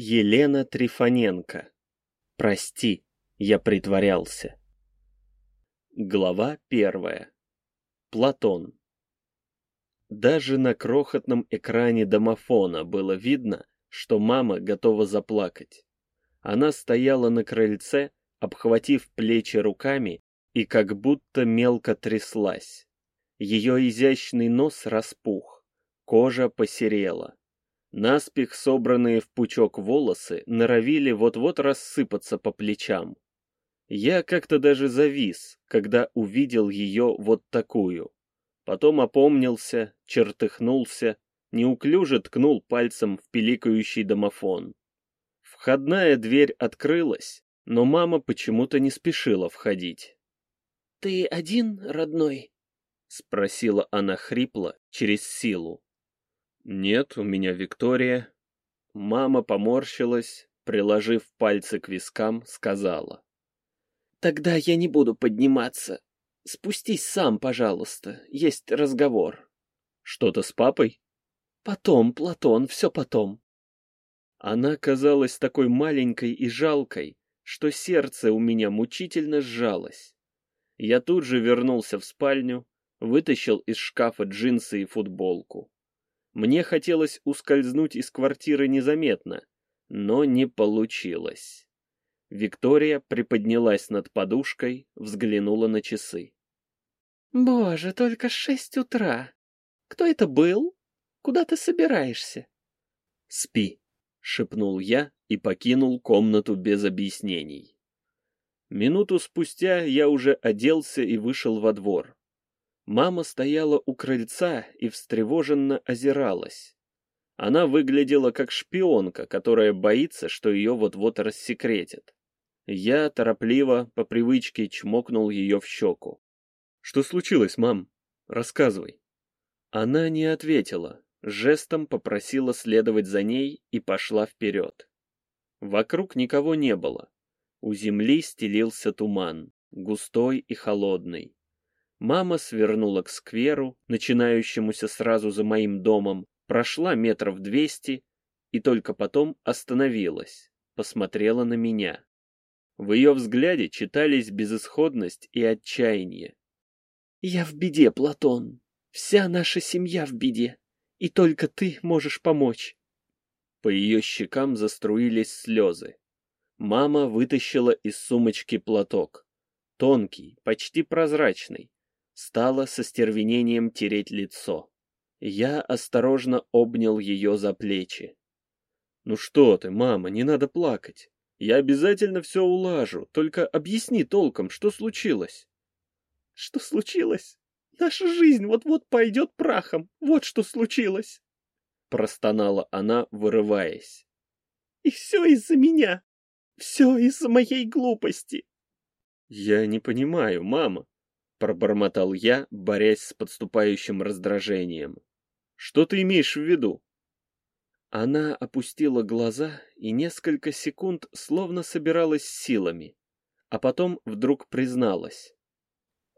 Елена Трифоненко. Прости, я притворялся. Глава первая. Платон. Даже на крохотном экране домофона было видно, что мама готова заплакать. Она стояла на крыльце, обхватив плечи руками и как будто мелко тряслась. Ее изящный нос распух, кожа посерела. Наспех собранные в пучок волосы норовили вот-вот рассыпаться по плечам. Я как-то даже завис, когда увидел ее вот такую. Потом опомнился, чертыхнулся, неуклюже ткнул пальцем в пиликающий домофон. Входная дверь открылась, но мама почему-то не спешила входить. «Ты один, родной?» — спросила она хрипло, через силу. «Нет, у меня Виктория». Мама поморщилась, приложив пальцы к вискам, сказала. «Тогда я не буду подниматься. Спустись сам, пожалуйста, есть разговор». «Что-то с папой?» «Потом, Платон, все потом». Она казалась такой маленькой и жалкой, что сердце у меня мучительно сжалось. Я тут же вернулся в спальню, вытащил из шкафа джинсы и футболку. Мне хотелось ускользнуть из квартиры незаметно, но не получилось. Виктория приподнялась над подушкой, взглянула на часы. «Боже, только шесть утра! Кто это был? Куда ты собираешься?» «Спи», — шепнул я и покинул комнату без объяснений. Минуту спустя я уже оделся и вышел во двор. Мама стояла у крыльца и встревоженно озиралась. Она выглядела как шпионка, которая боится, что ее вот-вот рассекретят. Я торопливо, по привычке, чмокнул ее в щеку. «Что случилось, мам? Рассказывай». Она не ответила, жестом попросила следовать за ней и пошла вперед. Вокруг никого не было. У земли стелился туман, густой и холодный. Мама свернула к скверу, начинающемуся сразу за моим домом, прошла метров двести и только потом остановилась, посмотрела на меня. В ее взгляде читались безысходность и отчаяние. «Я в беде, Платон. Вся наша семья в беде. И только ты можешь помочь». По ее щекам заструились слезы. Мама вытащила из сумочки платок. Тонкий, почти прозрачный, стала со стервенением тереть лицо. Я осторожно обнял ее за плечи. «Ну что ты, мама, не надо плакать. Я обязательно все улажу, только объясни толком, что случилось». «Что случилось? Наша жизнь вот-вот пойдет прахом, вот что случилось!» Простонала она, вырываясь. «И все из-за меня! Все из-за моей глупости!» «Я не понимаю, мама», Пробормотал я, борясь с подступающим раздражением. Что ты имеешь в виду? Она опустила глаза и несколько секунд словно собиралась силами, а потом вдруг призналась.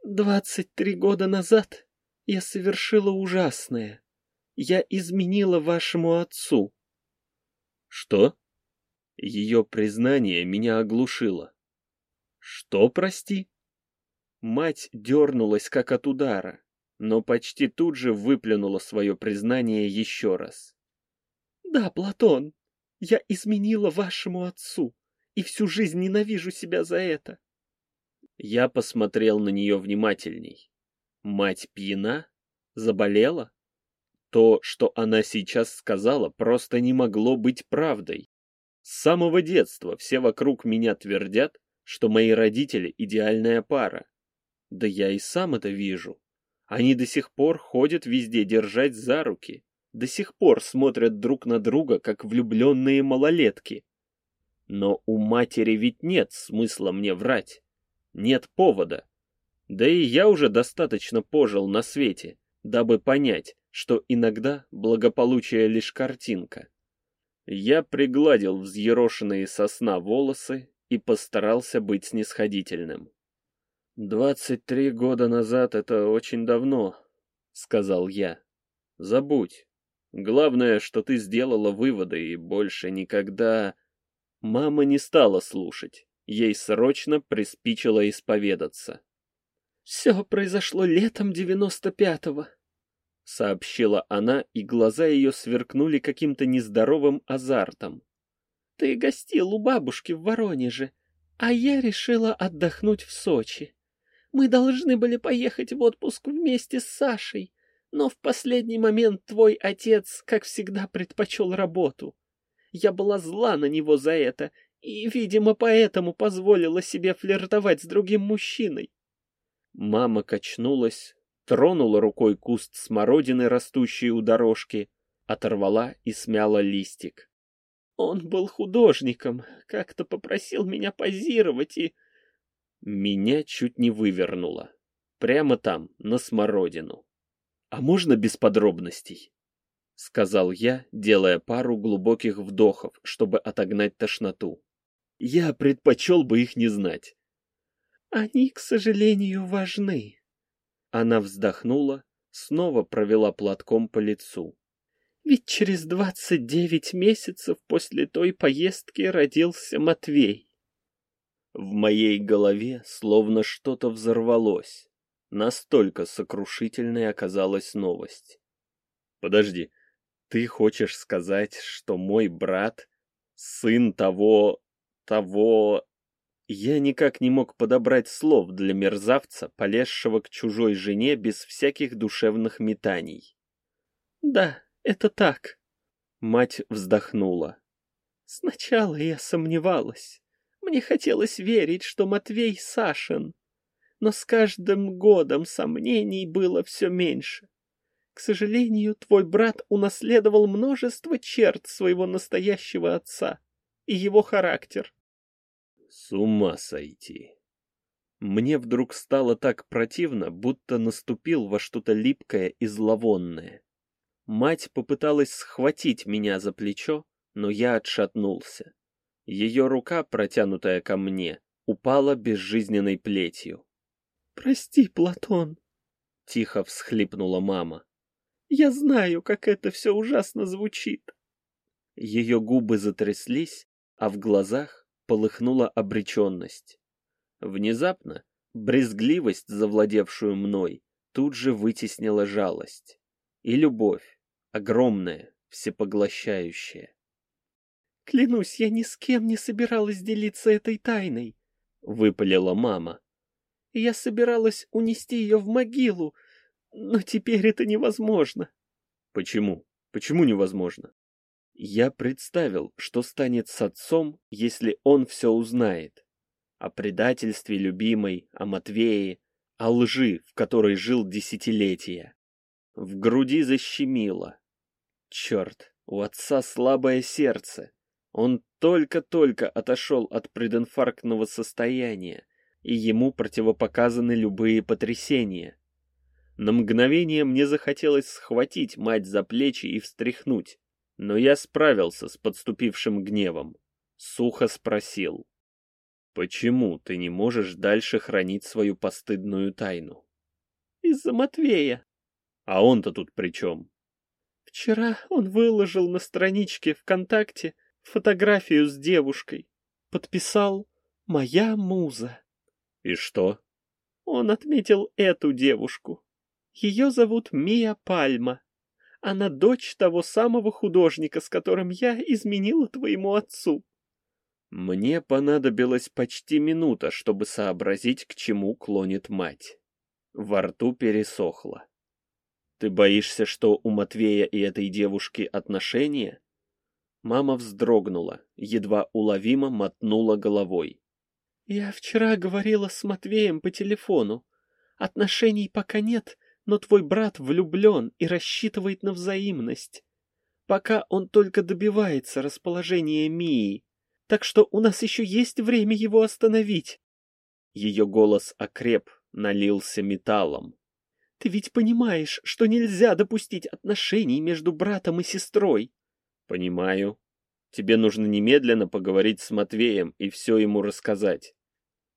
«Двадцать три года назад я совершила ужасное. Я изменила вашему отцу». «Что?» Ее признание меня оглушило. «Что, прости?» Мать дернулась, как от удара, но почти тут же выплюнула свое признание еще раз. «Да, Платон, я изменила вашему отцу и всю жизнь ненавижу себя за это». Я посмотрел на нее внимательней. Мать пьяна? Заболела? То, что она сейчас сказала, просто не могло быть правдой. С самого детства все вокруг меня твердят, что мои родители идеальная пара. Да я и сам это вижу. Они до сих пор ходят везде держать за руки. До сих пор смотрят друг на друга, как влюбленные малолетки. Но у матери ведь нет смысла мне врать. Нет повода. Да и я уже достаточно пожил на свете, дабы понять, что иногда благополучие лишь картинка. Я пригладил взъерошенные сосна волосы и постарался быть снисходительным. «Двадцать три года назад — это очень давно», — сказал я. «Забудь. Главное, что ты сделала выводы и больше никогда... Мама не стала слушать. Ей срочно приспичило исповедаться. «Все произошло летом девяносто пятого», — сообщила она, и глаза ее сверкнули каким-то нездоровым азартом. «Ты гостил у бабушки в Воронеже, а я решила отдохнуть в Сочи. Мы должны были поехать в отпуск вместе с Сашей, но в последний момент твой отец, как всегда, предпочел работу. Я была зла на него за это и, видимо, поэтому позволила себе флиртовать с другим мужчиной. Мама качнулась, тронула рукой куст смородины, растущий у дорожки, оторвала и смяла листик. Он был художником, как-то попросил меня позировать и... Меня чуть не вывернуло. Прямо там, на смородину. А можно без подробностей? Сказал я, делая пару глубоких вдохов, чтобы отогнать тошноту. Я предпочел бы их не знать. Они, к сожалению, важны. Она вздохнула, снова провела платком по лицу. Ведь через двадцать девять месяцев после той поездки родился Матвей. В моей голове словно что-то взорвалось. Настолько сокрушительной оказалась новость. Подожди, ты хочешь сказать, что мой брат — сын того... того... Я никак не мог подобрать слов для мерзавца, полезшего к чужой жене без всяких душевных метаний. «Да, это так», — мать вздохнула. «Сначала я сомневалась. Мне хотелось верить, что Матвей Сашин но с каждым годом сомнений было все меньше. К сожалению, твой брат унаследовал множество черт своего настоящего отца и его характер. С ума сойти. Мне вдруг стало так противно, будто наступил во что-то липкое и зловонное. Мать попыталась схватить меня за плечо, но я отшатнулся. Ее рука, протянутая ко мне, упала безжизненной плетью. «Прости, Платон», — тихо всхлипнула мама. «Я знаю, как это все ужасно звучит». Ее губы затряслись, а в глазах полыхнула обреченность. Внезапно брезгливость, завладевшую мной, тут же вытеснила жалость. И любовь, огромная, всепоглощающая. «Клянусь, я ни с кем не собиралась делиться этой тайной», — выпалила мама я собиралась унести ее в могилу, но теперь это невозможно. Почему? Почему невозможно? Я представил, что станет с отцом, если он все узнает. О предательстве любимой, о Матвее, о лжи, в которой жил десятилетия. В груди защемило. Черт, у отца слабое сердце. Он только-только отошел от прединфарктного состояния и ему противопоказаны любые потрясения. На мгновение мне захотелось схватить мать за плечи и встряхнуть, но я справился с подступившим гневом. Сухо спросил. «Почему ты не можешь дальше хранить свою постыдную тайну?» «Из-за Матвея». «А он-то тут при чем?» «Вчера он выложил на страничке ВКонтакте фотографию с девушкой. Подписал «Моя муза». И что? Он отметил эту девушку. Ее зовут Мия Пальма. Она дочь того самого художника, с которым я изменила твоему отцу. Мне понадобилась почти минута, чтобы сообразить, к чему клонит мать. Во рту пересохло. Ты боишься, что у Матвея и этой девушки отношения? Мама вздрогнула, едва уловимо мотнула головой. Я вчера говорила с Матвеем по телефону. Отношений пока нет, но твой брат влюблен и рассчитывает на взаимность. Пока он только добивается расположения Мии, так что у нас еще есть время его остановить. Ее голос окреп, налился металлом. Ты ведь понимаешь, что нельзя допустить отношений между братом и сестрой? Понимаю. Тебе нужно немедленно поговорить с Матвеем и все ему рассказать.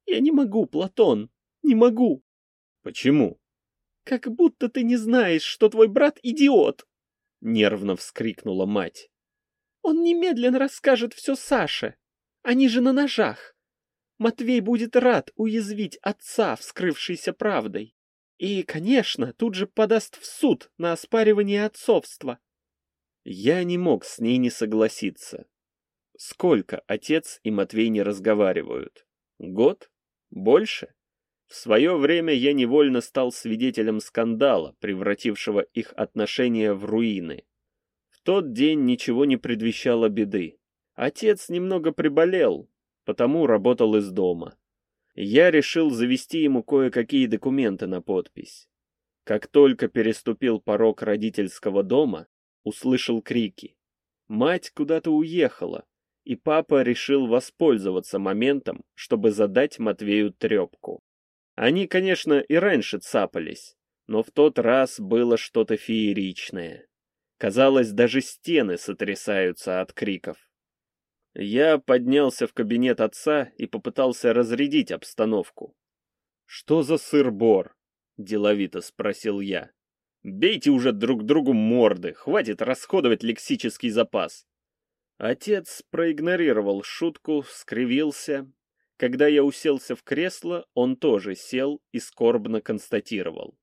Я не могу, Платон, не могу. Почему? Как будто ты не знаешь, что твой брат идиот. нервно вскрикнула мать. Он немедленно расскажет все Саше. Они же на ножах. Матвей будет рад уязвить отца, вскрывшейся правдой. И, конечно, тут же подаст в суд на оспаривание отцовства. Я не мог с ней не согласиться. Сколько отец и Матвей не разговаривают? Год? Больше? В свое время я невольно стал свидетелем скандала, превратившего их отношения в руины. В тот день ничего не предвещало беды. Отец немного приболел, потому работал из дома. Я решил завести ему кое-какие документы на подпись. Как только переступил порог родительского дома, услышал крики. Мать куда-то уехала, и папа решил воспользоваться моментом, чтобы задать Матвею трепку. Они, конечно, и раньше цапались, но в тот раз было что-то фееричное. Казалось, даже стены сотрясаются от криков. Я поднялся в кабинет отца и попытался разрядить обстановку. «Что за сыр-бор?» — деловито спросил я. «Бейте уже друг другу морды, хватит расходовать лексический запас». Отец проигнорировал шутку, скривился. Когда я уселся в кресло, он тоже сел и скорбно констатировал.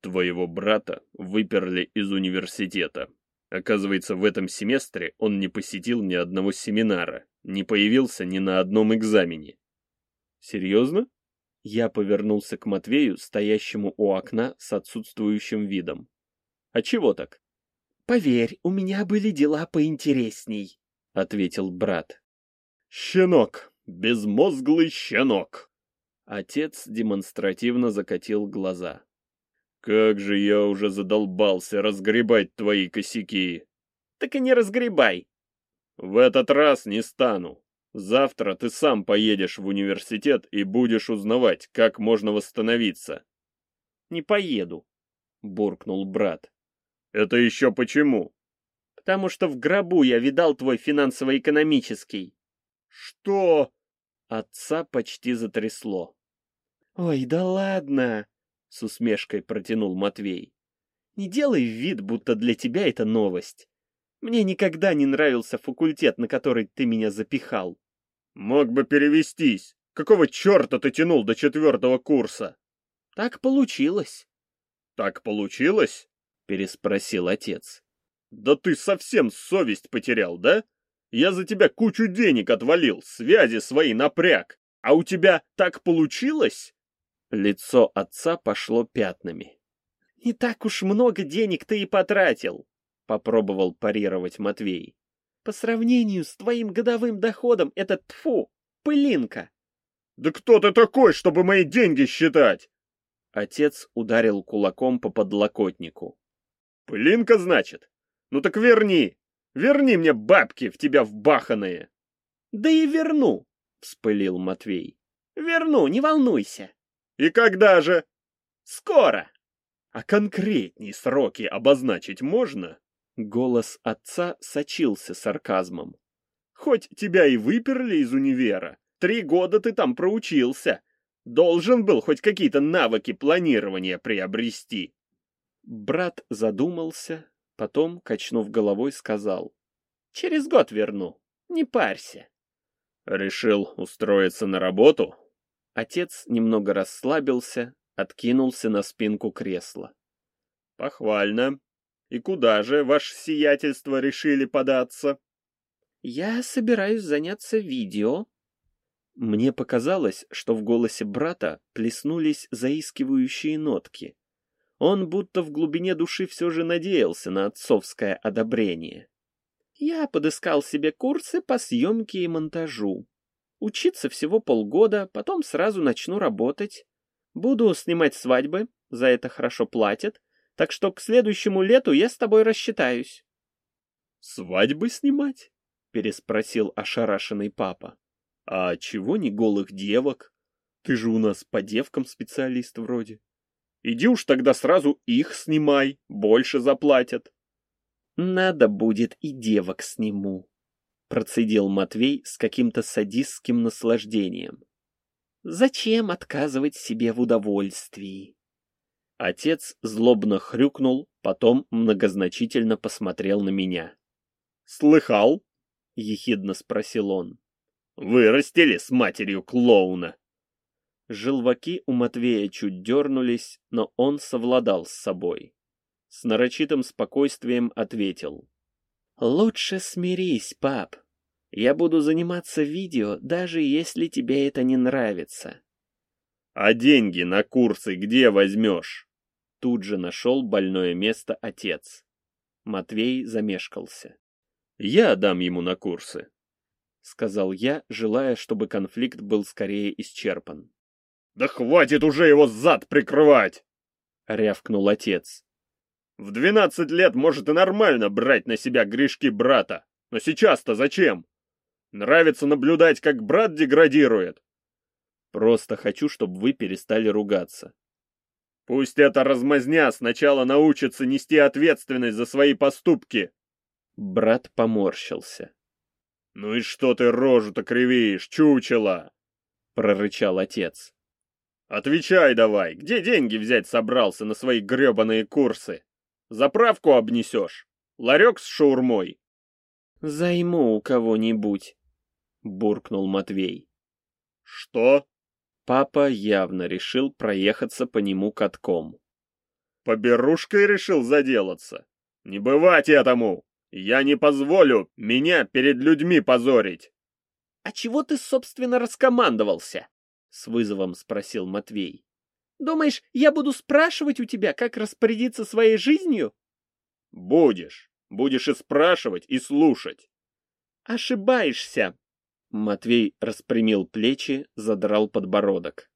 «Твоего брата выперли из университета. Оказывается, в этом семестре он не посетил ни одного семинара, не появился ни на одном экзамене. Серьезно? Я повернулся к Матвею, стоящему у окна с отсутствующим видом. А чего так? Поверь, у меня были дела поинтересней, ответил брат. Щенок, безмозглый щенок. Отец демонстративно закатил глаза. «Как же я уже задолбался разгребать твои косяки!» «Так и не разгребай!» «В этот раз не стану. Завтра ты сам поедешь в университет и будешь узнавать, как можно восстановиться». «Не поеду», — буркнул брат. «Это еще почему?» «Потому что в гробу я видал твой финансово-экономический». «Что?» Отца почти затрясло. «Ой, да ладно!» с усмешкой протянул Матвей. Не делай вид, будто для тебя это новость. Мне никогда не нравился факультет, на который ты меня запихал. Мог бы перевестись. Какого черта ты тянул до четвертого курса? Так получилось. Так получилось? Переспросил отец. Да ты совсем совесть потерял, да? Я за тебя кучу денег отвалил, связи свои напряг. А у тебя так получилось? Лицо отца пошло пятнами. «Не так уж много денег ты и потратил», — попробовал парировать Матвей. «По сравнению с твоим годовым доходом это тфу, пылинка». «Да кто ты такой, чтобы мои деньги считать?» Отец ударил кулаком по подлокотнику. «Пылинка, значит? Ну так верни! Верни мне бабки в тебя вбаханные!» «Да и верну!» — вспылил Матвей. «Верну, не волнуйся!» И когда же? Скоро. А конкретней сроки обозначить можно? Голос отца сочился сарказмом. Хоть тебя и выперли из универа, три года ты там проучился. Должен был хоть какие-то навыки планирования приобрести. Брат задумался, потом, качнув головой, сказал. Через год верну, не парься. Решил устроиться на работу? Отец немного расслабился, откинулся на спинку кресла. «Похвально. И куда же, ваше сиятельство, решили податься?» «Я собираюсь заняться видео». Мне показалось, что в голосе брата плеснулись заискивающие нотки. Он будто в глубине души все же надеялся на отцовское одобрение. «Я подыскал себе курсы по съемке и монтажу. Учиться всего полгода, потом сразу начну работать. Буду снимать свадьбы, за это хорошо платят, так что к следующему лету я с тобой рассчитаюсь. «Свадьбы снимать?» — переспросил ошарашенный папа. «А чего не голых девок? Ты же у нас по девкам специалист вроде. Иди уж тогда сразу их снимай, больше заплатят». «Надо будет и девок сниму», процедил Матвей с каким-то садистским наслаждением. Зачем отказывать себе в удовольствии? Отец злобно хрюкнул, потом многозначительно посмотрел на меня. «Слыхал?» — ехидно спросил он. «Вырастили с матерью клоуна!» Желваки у Матвея чуть дернулись, но он совладал с собой. С нарочитым спокойствием ответил. «Лучше смирись, пап. Я буду заниматься видео, даже если тебе это не нравится». «А деньги на курсы где возьмешь?» Тут же нашел больное место отец. Матвей замешкался. «Я дам ему на курсы», — сказал я, желая, чтобы конфликт был скорее исчерпан. «Да хватит уже его зад прикрывать!» — рявкнул отец. «В двенадцать лет может и нормально брать на себя грешки брата, но сейчас-то зачем? Нравится наблюдать, как брат деградирует?» «Просто хочу, чтобы вы перестали ругаться». «Пусть эта размазня сначала научится нести ответственность за свои поступки!» Брат поморщился. «Ну и что ты рожу-то кривишь, чучело?» — прорычал отец. Отвечай давай, где деньги взять собрался на свои гребаные курсы? Заправку обнесешь? Ларек с шаурмой? Займу у кого-нибудь, буркнул Матвей. Что? Папа явно решил проехаться по нему катком. Поберушкой решил заделаться? Не бывать этому! Я не позволю меня перед людьми позорить! А чего ты, собственно, раскомандовался? с вызовом спросил Матвей. Думаешь, я буду спрашивать у тебя, как распорядиться своей жизнью? Будешь. Будешь и спрашивать, и слушать. Ошибаешься. Матвей распрямил плечи, задрал подбородок.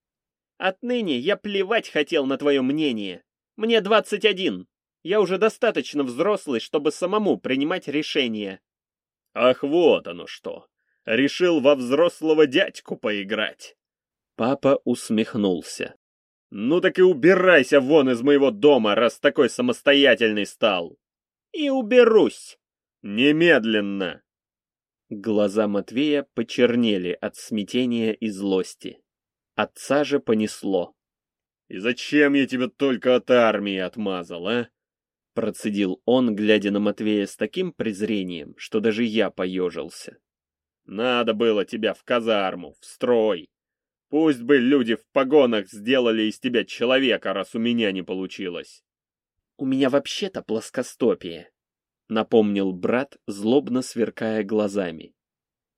Отныне я плевать хотел на твое мнение. Мне двадцать один. Я уже достаточно взрослый, чтобы самому принимать решения. Ах, вот оно что. Решил во взрослого дядьку поиграть. Папа усмехнулся. «Ну так и убирайся вон из моего дома, раз такой самостоятельный стал!» «И уберусь!» «Немедленно!» Глаза Матвея почернели от смятения и злости. Отца же понесло. «И зачем я тебя только от армии отмазал, а?» Процедил он, глядя на Матвея с таким презрением, что даже я поежился. «Надо было тебя в казарму, в строй, Пусть бы люди в погонах сделали из тебя человека, раз у меня не получилось. У меня вообще-то плоскостопие, напомнил брат, злобно сверкая глазами.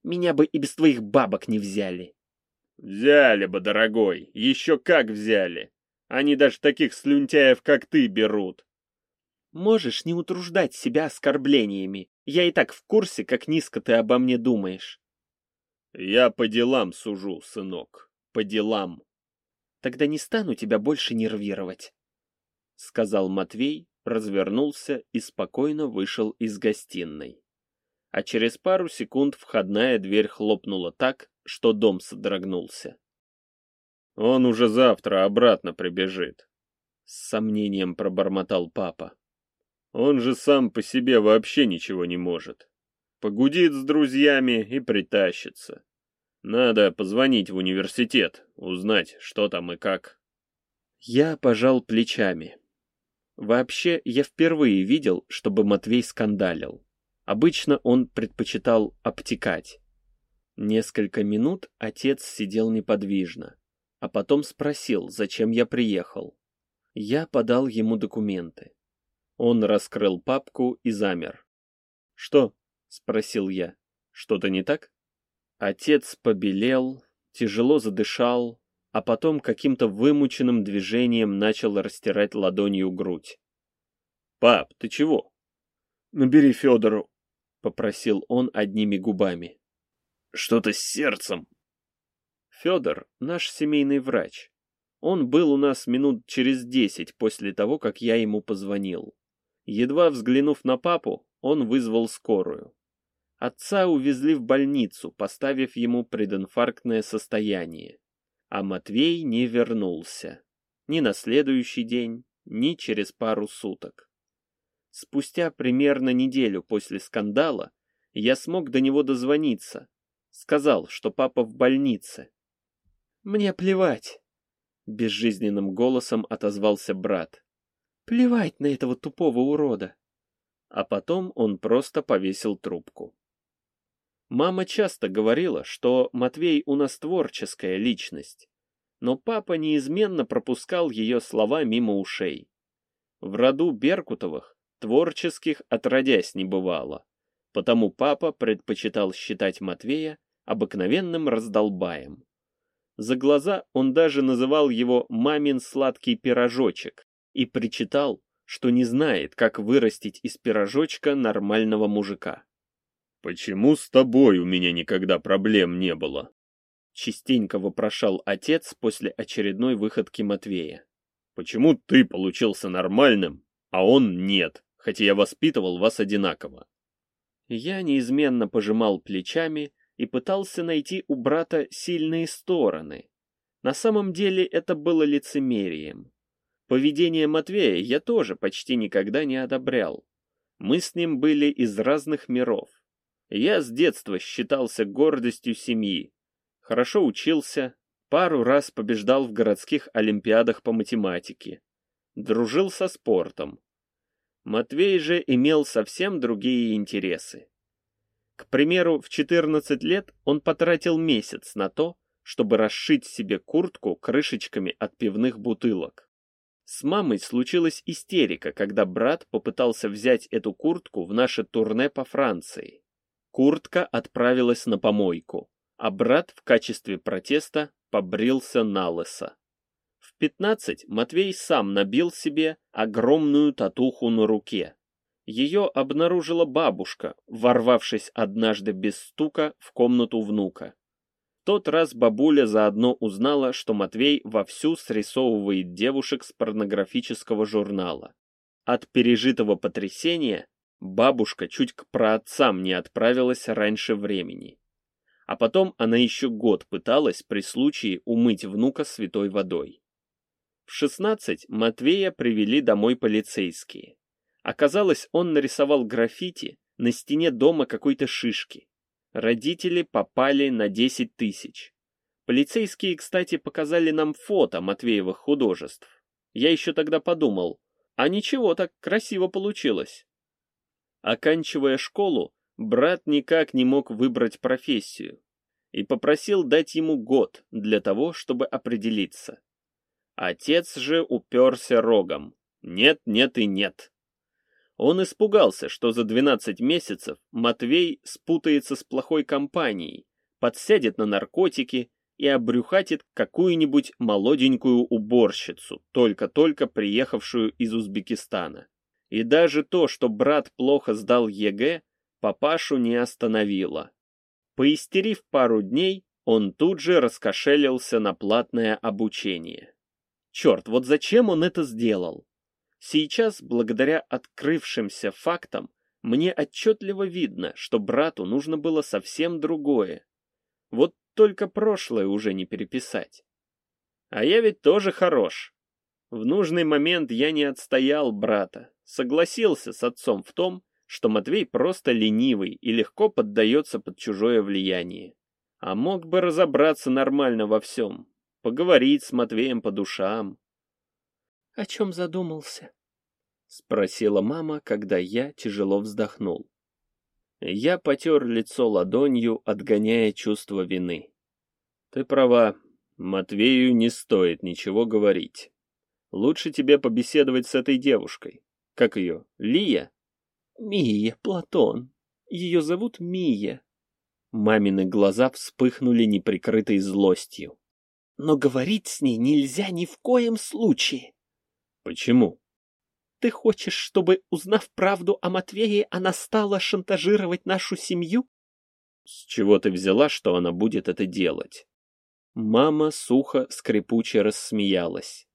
Меня бы и без твоих бабок не взяли. Взяли бы, дорогой, еще как взяли. Они даже таких слюнтяев, как ты, берут. Можешь не утруждать себя оскорблениями. Я и так в курсе, как низко ты обо мне думаешь. Я по делам сужу, сынок по делам. Тогда не стану тебя больше нервировать, — сказал Матвей, развернулся и спокойно вышел из гостиной. А через пару секунд входная дверь хлопнула так, что дом содрогнулся. «Он уже завтра обратно прибежит», — с сомнением пробормотал папа. «Он же сам по себе вообще ничего не может. Погудит с друзьями и притащится. Надо позвонить в университет, узнать, что там и как. Я пожал плечами. Вообще, я впервые видел, чтобы Матвей скандалил. Обычно он предпочитал обтекать. Несколько минут отец сидел неподвижно, а потом спросил, зачем я приехал. Я подал ему документы. Он раскрыл папку и замер. «Что?» — спросил я. «Что-то не так?» Отец побелел, тяжело задышал, а потом каким-то вымученным движением начал растирать ладонью грудь. «Пап, ты чего?» «Набери Федору», — попросил он одними губами. «Что-то с сердцем». Федор — наш семейный врач. Он был у нас минут через десять после того, как я ему позвонил. Едва взглянув на папу, он вызвал скорую. Отца увезли в больницу, поставив ему прединфарктное состояние. А Матвей не вернулся. Ни на следующий день, ни через пару суток. Спустя примерно неделю после скандала я смог до него дозвониться. Сказал, что папа в больнице. «Мне плевать», Безжизненным голосом отозвался брат. Плевать на этого тупого урода. А потом он просто повесил трубку. Мама часто говорила, что Матвей у нас творческая личность, но папа неизменно пропускал ее слова мимо ушей. В роду Беркутовых творческих отродясь не бывало, потому папа предпочитал считать Матвея обыкновенным раздолбаем. За глаза он даже называл его «мамин сладкий пирожочек» и причитал, что не знает, как вырастить из пирожочка нормального мужика. «Почему с тобой у меня никогда проблем не было?» Частенько вопрошал отец после очередной выходки Матвея. «Почему ты получился нормальным, а он нет, хотя я воспитывал вас одинаково?» Я неизменно пожимал плечами и пытался найти у брата сильные стороны. На самом деле это было лицемерием. Поведение Матвея я тоже почти никогда не одобрял. Мы с ним были из разных миров. Я с детства считался гордостью семьи. Хорошо учился, пару раз побеждал в городских олимпиадах по математике. Дружил со спортом. Матвей же имел совсем другие интересы. К примеру, в 14 лет он потратил месяц на то, чтобы расшить себе куртку крышечками от пивных бутылок. С мамой случилась истерика, когда брат попытался взять эту куртку в наше турне по Франции. Куртка отправилась на помойку, а брат в качестве протеста побрился на лысо. В 15 Матвей сам набил себе огромную татуху на руке, ее обнаружила бабушка, ворвавшись однажды без стука в комнату внука. В тот раз бабуля заодно узнала, что Матвей вовсю срисовывает девушек с порнографического журнала. От пережитого потрясения бабушка чуть к праотцам не отправилась раньше времени. А потом она еще год пыталась при случае умыть внука святой водой. В шестнадцать Матвея привели домой полицейские. Оказалось, он нарисовал граффити на стене дома какой-то шишки. Родители попали на 10 тысяч. Полицейские, кстати, показали нам фото Матвеевых художеств. Я еще тогда подумал, а ничего, так красиво получилось. Оканчивая школу, брат никак не мог выбрать профессию и попросил дать ему год для того, чтобы определиться. Отец же уперся рогом. Нет, нет и нет. Он испугался, что за 12 месяцев Матвей спутается с плохой компанией, подсядет на наркотики и обрюхатит какую-нибудь молоденькую уборщицу, только-только приехавшую из Узбекистана. И даже то, что брат плохо сдал ЕГЭ, папашу не остановило. Поистерив пару дней, он тут же раскошелился на платное обучение. Черт, вот зачем он это сделал? Сейчас, благодаря открывшимся фактам, мне отчетливо видно, что брату нужно было совсем другое. Вот только прошлое уже не переписать. А я ведь тоже хорош. В нужный момент я не отстоял брата, согласился с отцом в том, что Матвей просто ленивый и легко поддается под чужое влияние. А мог бы разобраться нормально во всем, поговорить с Матвеем по душам, о чем задумался? Спросила мама, когда я тяжело вздохнул. Я потер лицо ладонью, отгоняя чувство вины. Ты права, Матвею не стоит ничего говорить. Лучше тебе побеседовать с этой девушкой. Как ее, Лия? Мия, Платон. Ее зовут Мия. Мамины глаза вспыхнули неприкрытой злостью. Но говорить с ней нельзя ни в коем случае. Почему? Ты хочешь, чтобы, узнав правду о Матвее, она стала шантажировать нашу семью? С чего ты взяла, что она будет это делать? Мама сухо, скрипуче рассмеялась.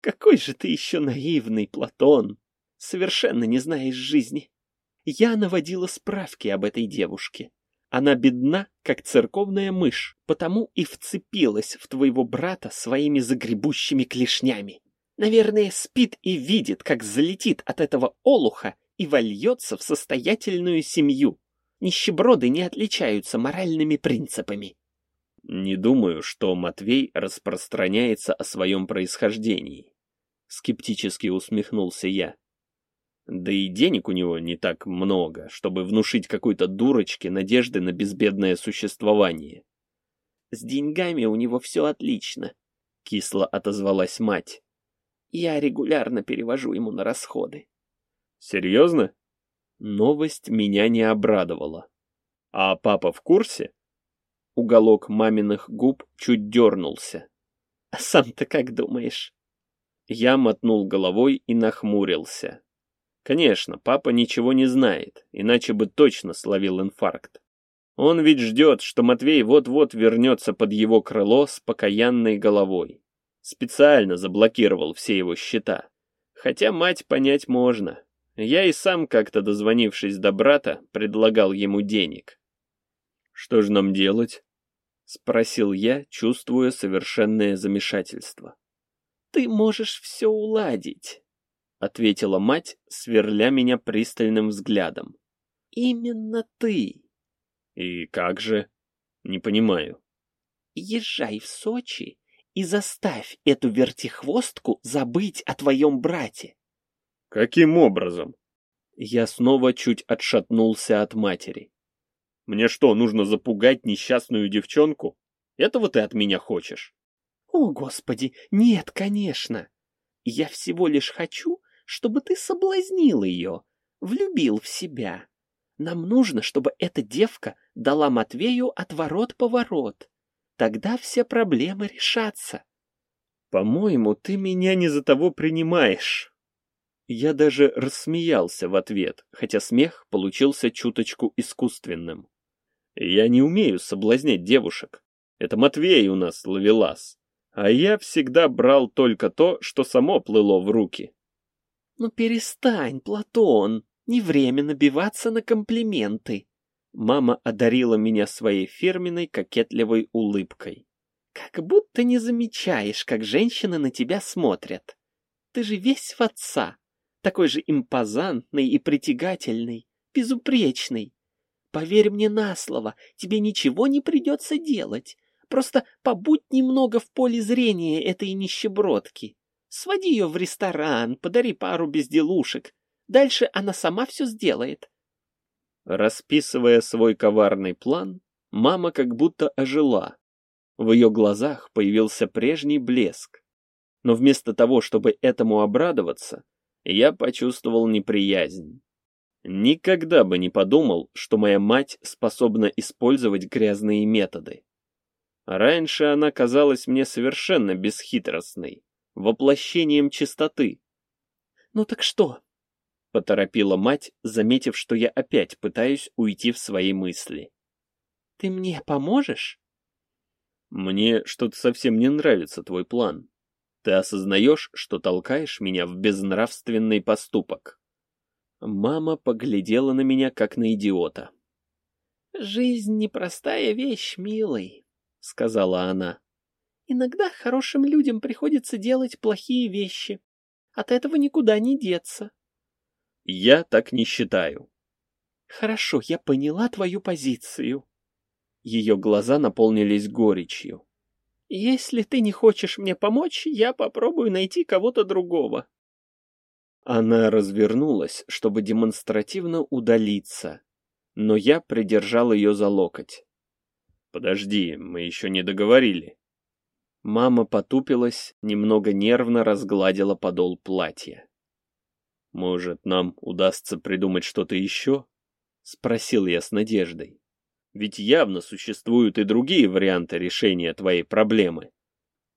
Какой же ты еще наивный, Платон! Совершенно не знаешь жизни. Я наводила справки об этой девушке. Она бедна, как церковная мышь, потому и вцепилась в твоего брата своими загребущими клешнями. Наверное, спит и видит, как залетит от этого олуха и вольется в состоятельную семью. Нищеброды не отличаются моральными принципами. Не думаю, что Матвей распространяется о своем происхождении. Скептически усмехнулся я. Да и денег у него не так много, чтобы внушить какой-то дурочке надежды на безбедное существование. С деньгами у него все отлично, кисло отозвалась мать. Я регулярно перевожу ему на расходы. Серьезно? Новость меня не обрадовала. А папа в курсе? Уголок маминых губ чуть дернулся. А сам-то как думаешь? Я мотнул головой и нахмурился. Конечно, папа ничего не знает, иначе бы точно словил инфаркт. Он ведь ждет, что Матвей вот-вот вернется под его крыло с покаянной головой. Специально заблокировал все его счета. Хотя мать понять можно. Я и сам как-то дозвонившись до брата, предлагал ему денег. «Что же нам делать?» — спросил я, чувствуя совершенное замешательство. «Ты можешь все уладить», — ответила мать, сверля меня пристальным взглядом. «Именно ты. И как же? Не понимаю. Езжай в Сочи и заставь эту вертихвостку забыть о твоем брате. Каким образом? Я снова чуть отшатнулся от матери. Мне что, нужно запугать несчастную девчонку? Этого ты от меня хочешь? О, Господи, нет, конечно. Я всего лишь хочу, чтобы ты соблазнил ее, влюбил в себя. Нам нужно, чтобы эта девка дала Матвею отворот-поворот. Тогда все проблемы решатся. По-моему, ты меня не за того принимаешь. Я даже рассмеялся в ответ, хотя смех получился чуточку искусственным. Я не умею соблазнять девушек. Это Матвей у нас ловелас. А я всегда брал только то, что само плыло в руки. Ну перестань, Платон, не время набиваться на комплименты. Мама одарила меня своей фирменной кокетливой улыбкой. Как будто не замечаешь, как женщины на тебя смотрят. Ты же весь в отца, такой же импозантный и притягательный, безупречный. Поверь мне на слово, тебе ничего не придется делать. Просто побудь немного в поле зрения этой нищебродки. Своди ее в ресторан, подари пару безделушек, Дальше она сама все сделает. Расписывая свой коварный план, мама как будто ожила. В ее глазах появился прежний блеск. Но вместо того, чтобы этому обрадоваться, я почувствовал неприязнь. Никогда бы не подумал, что моя мать способна использовать грязные методы. Раньше она казалась мне совершенно бесхитростной, воплощением чистоты. «Ну так что, — поторопила мать, заметив, что я опять пытаюсь уйти в свои мысли. «Ты мне поможешь?» «Мне что-то совсем не нравится твой план. Ты осознаешь, что толкаешь меня в безнравственный поступок?» Мама поглядела на меня, как на идиота. «Жизнь — непростая вещь, милый», — сказала она. «Иногда хорошим людям приходится делать плохие вещи. От этого никуда не деться. Я так не считаю. Хорошо, я поняла твою позицию. Ее глаза наполнились горечью. Если ты не хочешь мне помочь, я попробую найти кого-то другого. Она развернулась, чтобы демонстративно удалиться, но я придержал ее за локоть. Подожди, мы еще не договорили. Мама потупилась, немного нервно разгладила подол платья. «Может, нам удастся придумать что-то еще?» — спросил я с надеждой. «Ведь явно существуют и другие варианты решения твоей проблемы».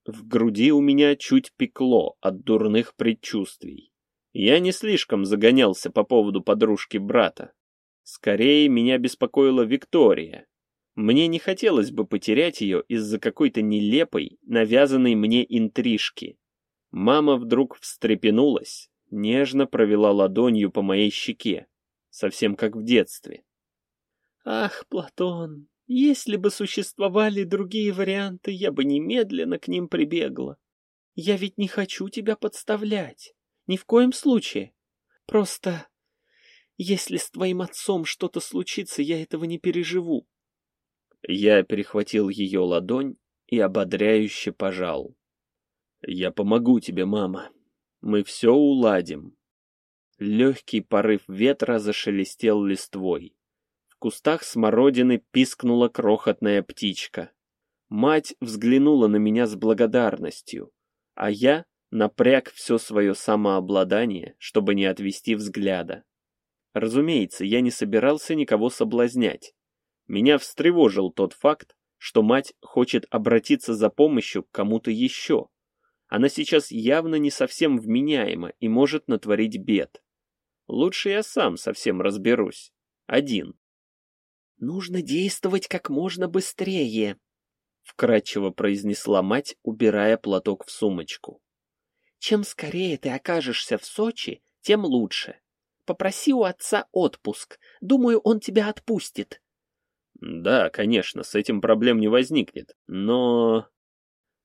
В груди у меня чуть пекло от дурных предчувствий. Я не слишком загонялся по поводу подружки брата. Скорее, меня беспокоила Виктория. Мне не хотелось бы потерять ее из-за какой-то нелепой, навязанной мне интрижки. Мама вдруг встрепенулась, нежно провела ладонью по моей щеке, совсем как в детстве. «Ах, Платон, если бы существовали другие варианты, я бы немедленно к ним прибегла. Я ведь не хочу тебя подставлять, ни в коем случае. Просто, если с твоим отцом что-то случится, я этого не переживу». Я перехватил ее ладонь и ободряюще пожал. «Я помогу тебе, мама. Мы все уладим». Легкий порыв ветра зашелестел листвой. В кустах смородины пискнула крохотная птичка. Мать взглянула на меня с благодарностью, а я напряг все свое самообладание, чтобы не отвести взгляда. Разумеется, я не собирался никого соблазнять. Меня встревожил тот факт, что мать хочет обратиться за помощью к кому-то еще. Она сейчас явно не совсем вменяема и может натворить бед. Лучше я сам совсем разберусь. Один. «Нужно действовать как можно быстрее», — вкратчиво произнесла мать, убирая платок в сумочку. «Чем скорее ты окажешься в Сочи, тем лучше. Попроси у отца отпуск. Думаю, он тебя отпустит. Да, конечно, с этим проблем не возникнет, но...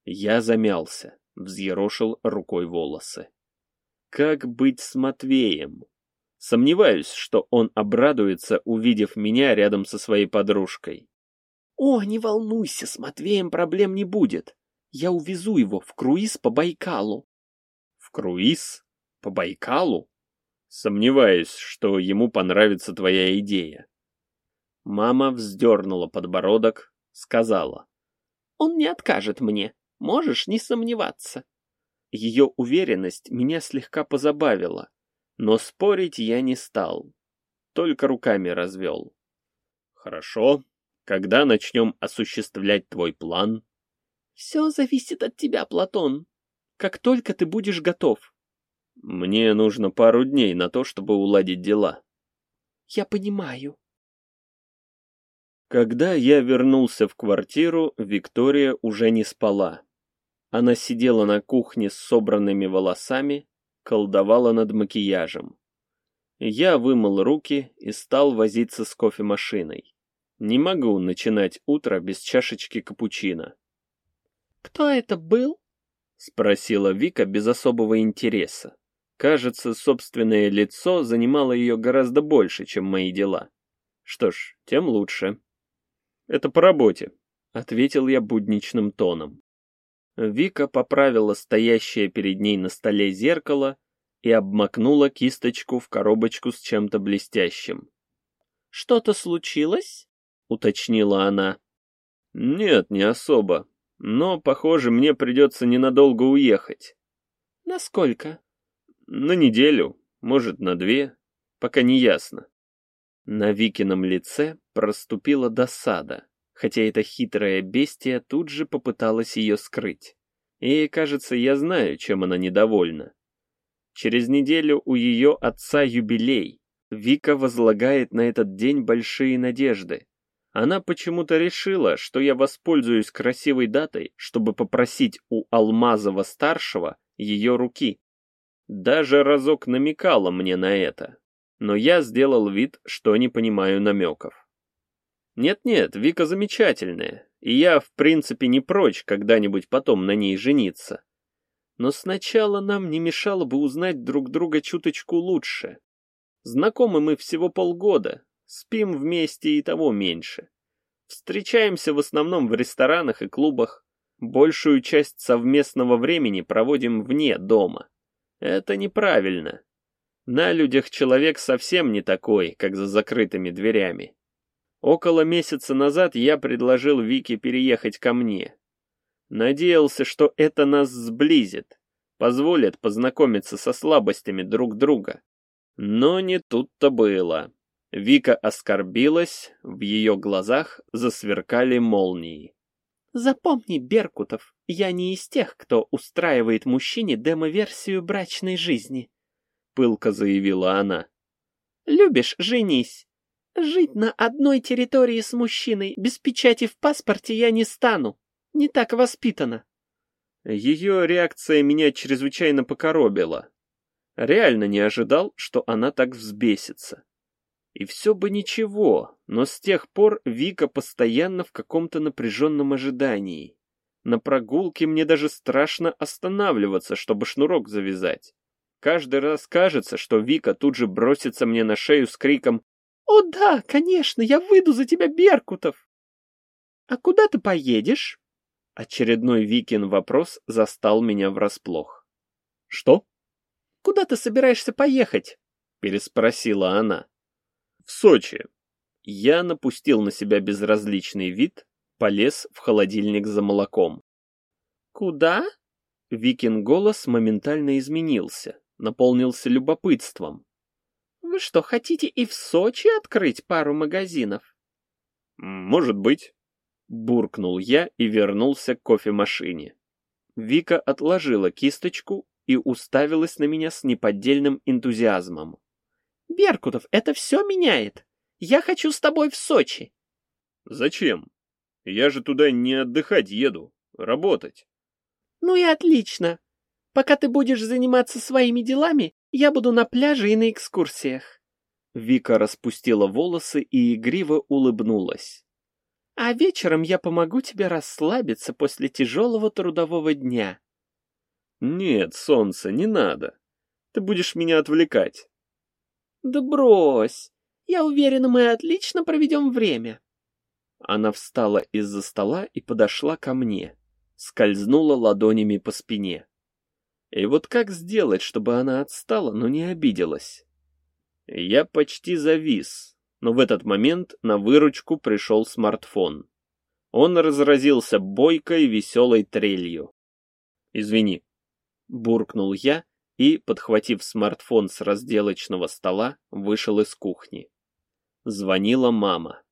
Я замялся, взъерошил рукой волосы. Как быть с Матвеем? Сомневаюсь, что он обрадуется, увидев меня рядом со своей подружкой. О, не волнуйся, с Матвеем проблем не будет. Я увезу его в круиз по Байкалу. В круиз? По Байкалу? Сомневаюсь, что ему понравится твоя идея. Мама вздернула подбородок, сказала. «Он не откажет мне, можешь не сомневаться». Ее уверенность меня слегка позабавила, но спорить я не стал, только руками развел. «Хорошо, когда начнем осуществлять твой план?» «Все зависит от тебя, Платон. Как только ты будешь готов». «Мне нужно пару дней на то, чтобы уладить дела». «Я понимаю», когда я вернулся в квартиру, Виктория уже не спала. Она сидела на кухне с собранными волосами, колдовала над макияжем. Я вымыл руки и стал возиться с кофемашиной. Не могу начинать утро без чашечки капучино. «Кто это был?» — спросила Вика без особого интереса. Кажется, собственное лицо занимало ее гораздо больше, чем мои дела. Что ж, тем лучше. Это по работе, ответил я будничным тоном. Вика поправила стоящее перед ней на столе зеркало и обмакнула кисточку в коробочку с чем-то блестящим. «Что-то случилось?» — уточнила она. «Нет, не особо. Но, похоже, мне придется ненадолго уехать». «Насколько?» «На неделю, может, на две. Пока не ясно». На Викином лице проступила досада, хотя эта хитрая бестия тут же попыталась ее скрыть. И, кажется, я знаю, чем она недовольна. Через неделю у ее отца юбилей. Вика возлагает на этот день большие надежды. Она почему-то решила, что я воспользуюсь красивой датой, чтобы попросить у Алмазова-старшего ее руки. Даже разок намекала мне на это, но я сделал вид, что не понимаю намеков. Нет-нет, Вика замечательная, и я, в принципе, не прочь когда-нибудь потом на ней жениться. Но сначала нам не мешало бы узнать друг друга чуточку лучше. Знакомы мы всего полгода, спим вместе и того меньше. Встречаемся в основном в ресторанах и клубах, большую часть совместного времени проводим вне дома. Это неправильно. На людях человек совсем не такой, как за закрытыми дверями. Около месяца назад я предложил Вике переехать ко мне. Надеялся, что это нас сблизит, позволит познакомиться со слабостями друг друга. Но не тут-то было. Вика оскорбилась, в ее глазах засверкали молнии. «Запомни, Беркутов, я не из тех, кто устраивает мужчине демо-версию брачной жизни», — пылко заявила она. «Любишь — женись. Жить на одной территории с мужчиной без печати в паспорте я не стану. Не так воспитана». Ее реакция меня чрезвычайно покоробила. Реально не ожидал, что она так взбесится. И все бы ничего, но с тех пор Вика постоянно в каком-то напряженном ожидании. На прогулке мне даже страшно останавливаться, чтобы шнурок завязать. Каждый раз кажется, что Вика тут же бросится мне на шею с криком «О да, конечно, я выйду за тебя, Беркутов!» «А куда ты поедешь?» Очередной Викин вопрос застал меня врасплох. «Что?» «Куда ты собираешься поехать?» — переспросила она. «В Сочи». Я напустил на себя безразличный вид, полез в холодильник за молоком. «Куда?» Викин голос моментально изменился, наполнился любопытством. «Вы что, хотите и в Сочи открыть пару магазинов?» «Может быть», — буркнул я и вернулся к кофемашине. Вика отложила кисточку и уставилась на меня с неподдельным энтузиазмом. «Беркутов, это все меняет. Я хочу с тобой в Сочи». «Зачем? Я же туда не отдыхать еду, работать». «Ну и отлично. Пока ты будешь заниматься своими делами, я буду на пляже и на экскурсиях». Вика распустила волосы и игриво улыбнулась. «А вечером я помогу тебе расслабиться после тяжелого трудового дня». «Нет, солнце, не надо. Ты будешь меня отвлекать». «Да брось. Я уверена, мы отлично проведем время». Она встала из-за стола и подошла ко мне, скользнула ладонями по спине. И вот как сделать, чтобы она отстала, но не обиделась? Я почти завис, но в этот момент на выручку пришел смартфон. Он разразился бойкой веселой трелью. «Извини», — буркнул я и, подхватив смартфон с разделочного стола, вышел из кухни. Звонила мама.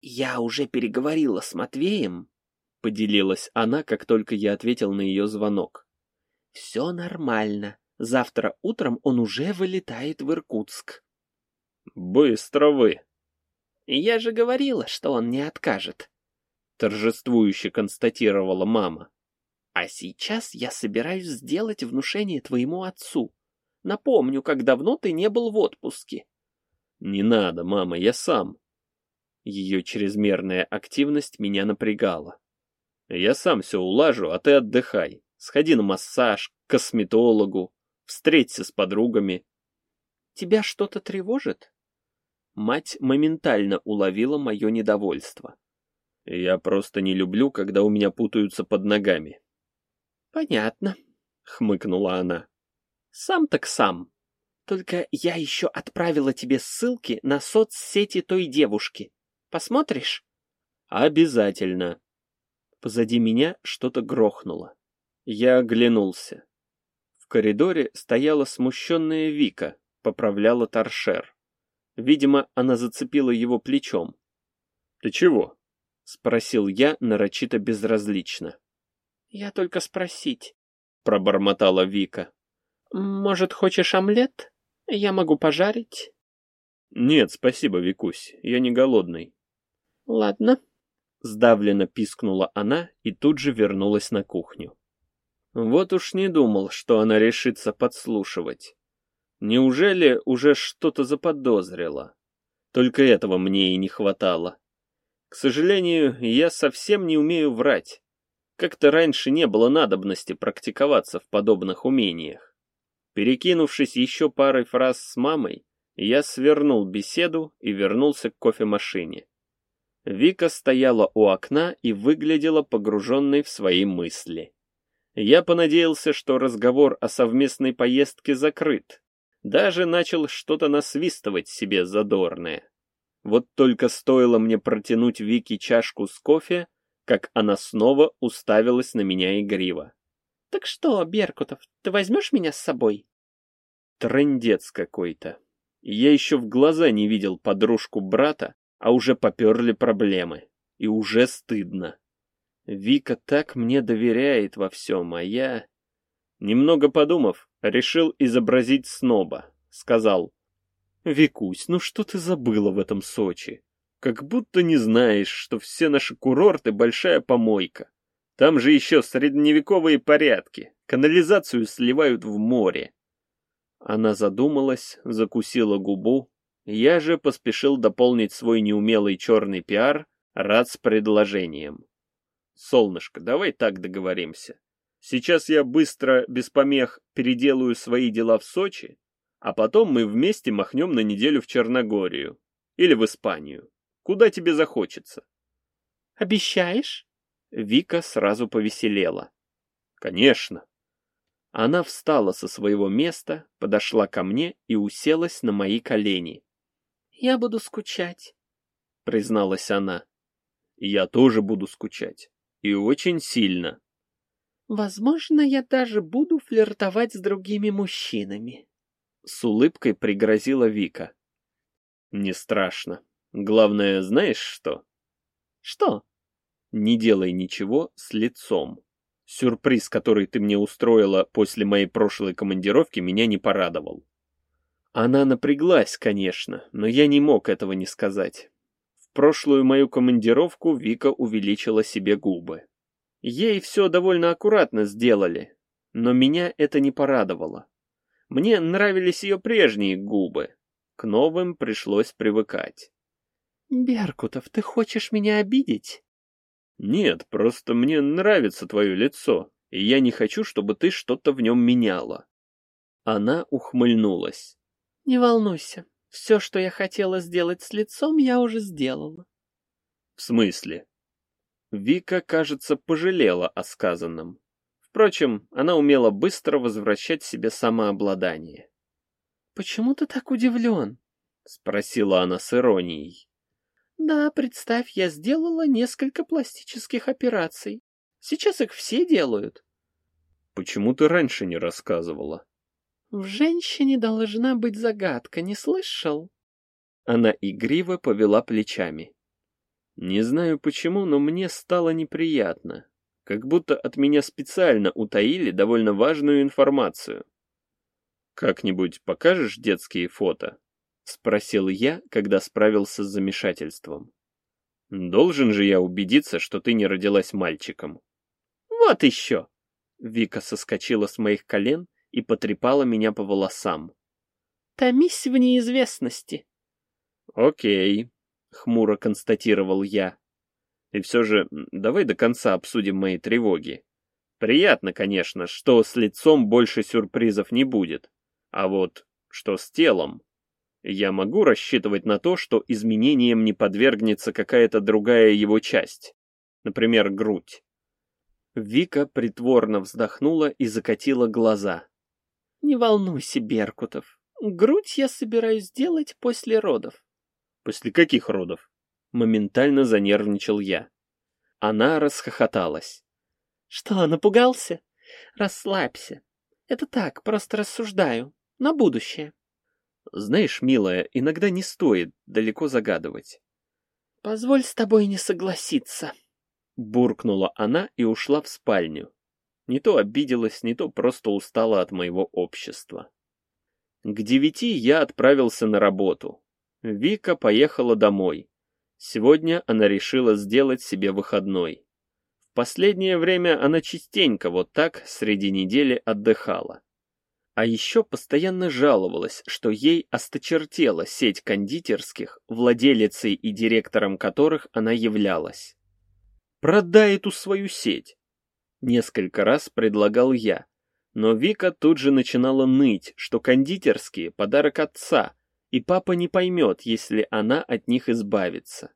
«Я уже переговорила с Матвеем», — поделилась она, как только я ответил на ее звонок. Все нормально. Завтра утром он уже вылетает в Иркутск. Быстро вы. Я же говорила, что он не откажет. Торжествующе констатировала мама. А сейчас я собираюсь сделать внушение твоему отцу. Напомню, как давно ты не был в отпуске. Не надо, мама, я сам. Ее чрезмерная активность меня напрягала. Я сам все улажу, а ты отдыхай. Сходи на массаж, к косметологу, встреться с подругами. Тебя что-то тревожит? Мать моментально уловила мое недовольство. Я просто не люблю, когда у меня путаются под ногами. Понятно, хмыкнула она. Сам так сам. Только я еще отправила тебе ссылки на соцсети той девушки. Посмотришь? Обязательно. Позади меня что-то грохнуло. Я оглянулся. В коридоре стояла смущенная Вика, поправляла торшер. Видимо, она зацепила его плечом. «Ты чего?» — спросил я нарочито безразлично. «Я только спросить», — пробормотала Вика. «Может, хочешь омлет? Я могу пожарить?» «Нет, спасибо, Викусь, я не голодный». «Ладно», — сдавленно пискнула она и тут же вернулась на кухню. Вот уж не думал, что она решится подслушивать. Неужели уже что-то заподозрила? Только этого мне и не хватало. К сожалению, я совсем не умею врать. Как-то раньше не было надобности практиковаться в подобных умениях. Перекинувшись еще парой фраз с мамой, я свернул беседу и вернулся к кофемашине. Вика стояла у окна и выглядела погруженной в свои мысли. Я понадеялся, что разговор о совместной поездке закрыт. Даже начал что-то насвистывать себе задорное. Вот только стоило мне протянуть Вике чашку с кофе, как она снова уставилась на меня игриво. «Так что, Беркутов, ты возьмешь меня с собой?» Трындец какой-то. Я еще в глаза не видел подружку брата, а уже поперли проблемы. И уже стыдно. Вика так мне доверяет во всем, а я... Немного подумав, решил изобразить сноба. Сказал, «Викусь, ну что ты забыла в этом Сочи? Как будто не знаешь, что все наши курорты — большая помойка. Там же еще средневековые порядки, канализацию сливают в море». Она задумалась, закусила губу. Я же поспешил дополнить свой неумелый черный пиар рад с предложением. Солнышко, давай так договоримся. Сейчас я быстро, без помех, переделаю свои дела в Сочи, а потом мы вместе махнем на неделю в Черногорию или в Испанию. Куда тебе захочется. Обещаешь?» Вика сразу повеселела. «Конечно». Она встала со своего места, подошла ко мне и уселась на мои колени. «Я буду скучать», — призналась она. «Я тоже буду скучать. И очень сильно». «Возможно, я даже буду флиртовать с другими мужчинами», — с улыбкой пригрозила Вика. «Не страшно. Главное, знаешь что?» «Что?» «Не делай ничего с лицом. Сюрприз, который ты мне устроила после моей прошлой командировки, меня не порадовал». Она напряглась, конечно, но я не мог этого не сказать. Прошлую мою командировку Вика увеличила себе губы. Ей все довольно аккуратно сделали, но меня это не порадовало. Мне нравились ее прежние губы. К новым пришлось привыкать. «Беркутов, ты хочешь меня обидеть?» «Нет, просто мне нравится твое лицо, и я не хочу, чтобы ты что-то в нем меняла». Она ухмыльнулась. «Не волнуйся, все, что я хотела сделать с лицом, я уже сделала». «В смысле?» Вика, кажется, пожалела о сказанном. Впрочем, она умела быстро возвращать себе самообладание. «Почему ты так удивлен?» — спросила она с иронией. «Да, представь, я сделала несколько пластических операций. Сейчас их все делают». «Почему ты раньше не рассказывала?» «В женщине должна быть загадка, не слышал?» Она игриво повела плечами. Не знаю почему, но мне стало неприятно. Как будто от меня специально утаили довольно важную информацию. «Как-нибудь покажешь детские фото?» — спросил я, когда справился с замешательством. «Должен же я убедиться, что ты не родилась мальчиком». «Вот еще!» Вика соскочила с моих колен и потрепала меня по волосам. «Томись в неизвестности». «Окей», — хмуро констатировал я. «И все же давай до конца обсудим мои тревоги. Приятно, конечно, что с лицом больше сюрпризов не будет. А вот что с телом? Я могу рассчитывать на то, что изменениям не подвергнется какая-то другая его часть. Например, грудь». Вика притворно вздохнула и закатила глаза. «Не волнуйся, Беркутов. Грудь я собираюсь сделать после родов. После каких родов? Моментально занервничал я. Она расхохоталась. Что, напугался? Расслабься. Это так, просто рассуждаю. На будущее. Знаешь, милая, иногда не стоит далеко загадывать. Позволь с тобой не согласиться. Буркнула она и ушла в спальню. Не то обиделась, не то просто устала от моего общества. К девяти я отправился на работу. Вика поехала домой. Сегодня она решила сделать себе выходной. В последнее время она частенько вот так среди недели отдыхала. А еще постоянно жаловалась, что ей осточертела сеть кондитерских, владелицей и директором которых она являлась. «Продай эту свою сеть!» Несколько раз предлагал я, но Вика тут же начинала ныть, что кондитерские – подарок отца, и папа не поймет, если она от них избавится.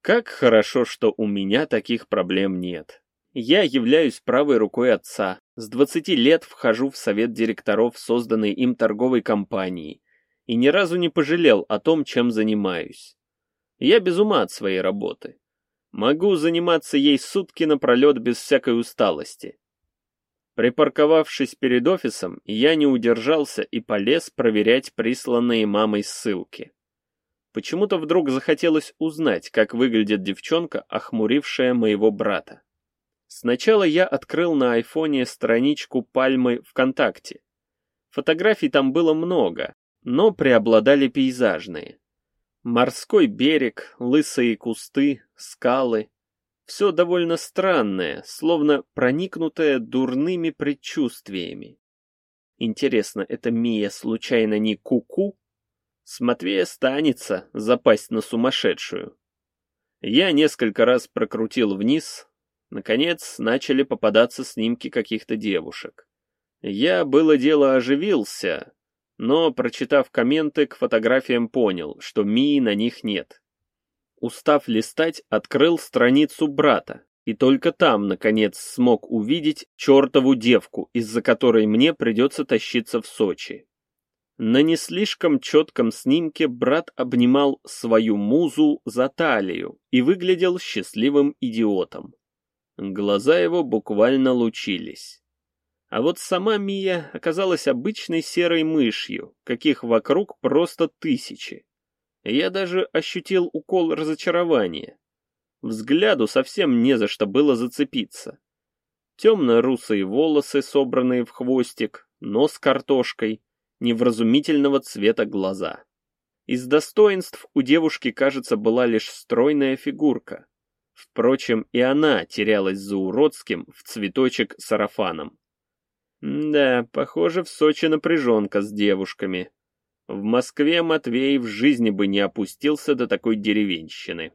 Как хорошо, что у меня таких проблем нет. Я являюсь правой рукой отца, с 20 лет вхожу в совет директоров созданной им торговой компании и ни разу не пожалел о том, чем занимаюсь. Я без ума от своей работы. Могу заниматься ей сутки напролет без всякой усталости. Припарковавшись перед офисом, я не удержался и полез проверять присланные мамой ссылки. Почему-то вдруг захотелось узнать, как выглядит девчонка, охмурившая моего брата. Сначала я открыл на айфоне страничку Пальмы ВКонтакте. Фотографий там было много, но преобладали пейзажные. Морской берег, лысые кусты, скалы, все довольно странное, словно проникнутое дурными предчувствиями. Интересно, это Мия случайно не куку? -ку? С Матвея станется запасть на сумасшедшую. Я несколько раз прокрутил вниз. Наконец, начали попадаться снимки каких-то девушек. Я, было дело, оживился, но, прочитав комменты к фотографиям, понял, что Мии на них нет. Устав листать, открыл страницу брата, и только там, наконец, смог увидеть чертову девку, из-за которой мне придется тащиться в Сочи. На не слишком четком снимке брат обнимал свою музу за талию и выглядел счастливым идиотом. Глаза его буквально лучились. А вот сама Мия оказалась обычной серой мышью, каких вокруг просто тысячи. Я даже ощутил укол разочарования. Взгляду совсем не за что было зацепиться. Темно-русые волосы, собранные в хвостик, нос картошкой, невразумительного цвета глаза. Из достоинств у девушки, кажется, была лишь стройная фигурка. Впрочем, и она терялась за уродским в цветочек сарафаном. Да, похоже, в Сочи напряженка с девушками. В Москве Матвей в жизни бы не опустился до такой деревенщины.